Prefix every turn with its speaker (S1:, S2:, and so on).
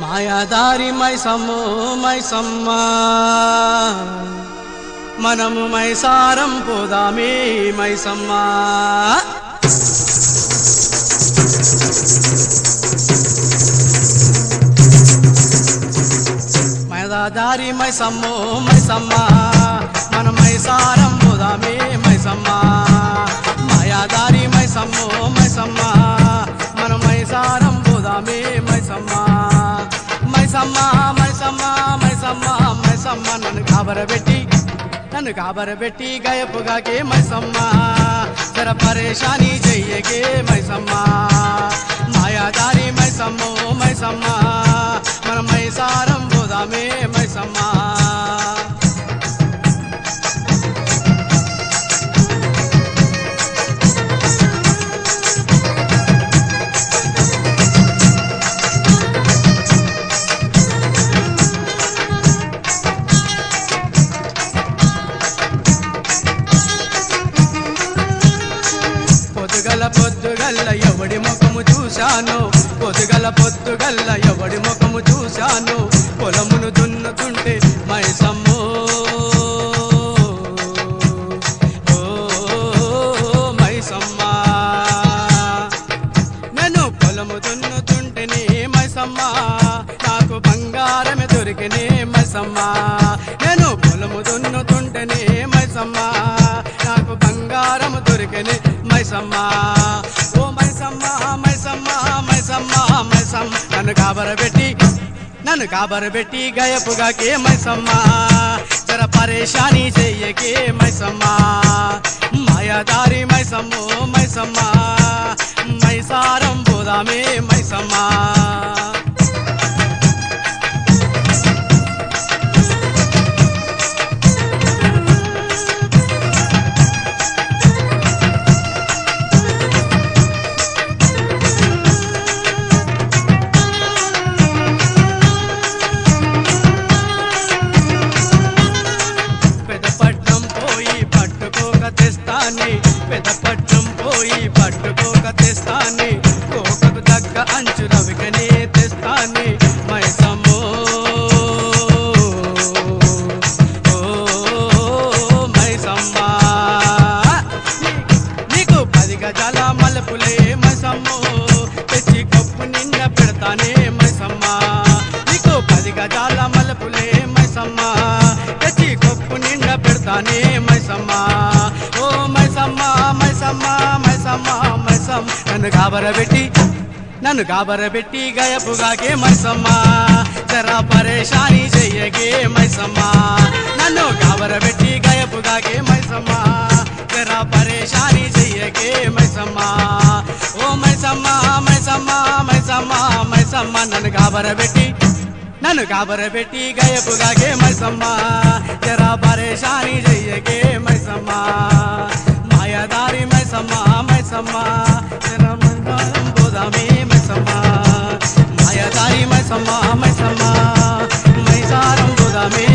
S1: మాయాదారి మైసమ్ము మైసమ్మ మనము మైసారం పోదామే మైసమ్మ మైదాదారి మైసమ్ము మైసమ్మ మన మైసారం పోదామే మైసమ్మ మైసమ్మ మైసమ్మ మైసమ్మ నన్ను కాబరబెట్టి నన్ను కాబరబెట్టి గయపుగాకే మైసమ్మ. జర పరేషాని చెయ్యకే మైసమ్మ. మాయాదారి మైసమ్మో మైసమ్మా. పొద్దుగల్ల ఎవడి ముఖము చూశాను? పొద్దుగల పొద్దుగల్ల ఎవడి ముఖము చూశాను? పొలమును దున్నుతుంటే మైసమ్మో ఓ మైసమ్మ నేను పొలము దున్నుతుంటేనే మైసమ్మ నాకు బంగారమే దొరికినే మైసమ్మ నేను పొలము దున్నుతుంటేనే మైసమ్మ నాకు బంగారము దొరికినే మైసమ్మ ఓ మైసమ్మ మైసమ్మ నన్ను కాబరబెట్టి నన్ను కాబరబెట్టి గయపుగాకే మైసమ్మ జర పరేషాని చెయ్యకే మైసమ్మ మాయాదారి మైసమ్మో మైసమ్మ మైసారం పోదామే మైసమ్మ పెదపట్నం పట్టుకోక తెస్తాని పెదపట్నం పోయి పట్టుకోక తెస్తాని కోకకు తగ్గ అంచు రవికనే తెస్తాని మైసమ్మో ఓ మైసమ్మ నీ- నీకు పది గజాల మలుపులే మైసమ్మో తెచ్చి కప్పు నిండా పెడతానే మైసమ్మ నీకు పది గజాల మలుపులే మైసమ్మ తెచ్చి కప్పు నిండా పెడతానే మైసమ్మ నన్ను కాబరబెట్టి నన్ను కాబరబెట్టి గయపుగాకే మైసమ్మ. జరా పరేషాని చెయ్యగే మైసమ్మ. నన్ను కాబరబెట్టి గయపుగాకే మైసమ్మ. జరా పరేషాని చెయ్యగే మైసమ్మ. ఓ మైసమ్మ మైసమ్మ మైసమ్మ మైసమ్మ నన్ను కాబరబెట్టి నన్ను కాబరబెట్టి గయపుగాకే మైసమ్మ. జరా పరేషాని చెయ్యగే మైసమ్మ. మాయాదారి మైసమ్మ మైసమ్మ. మైసారం పోదామే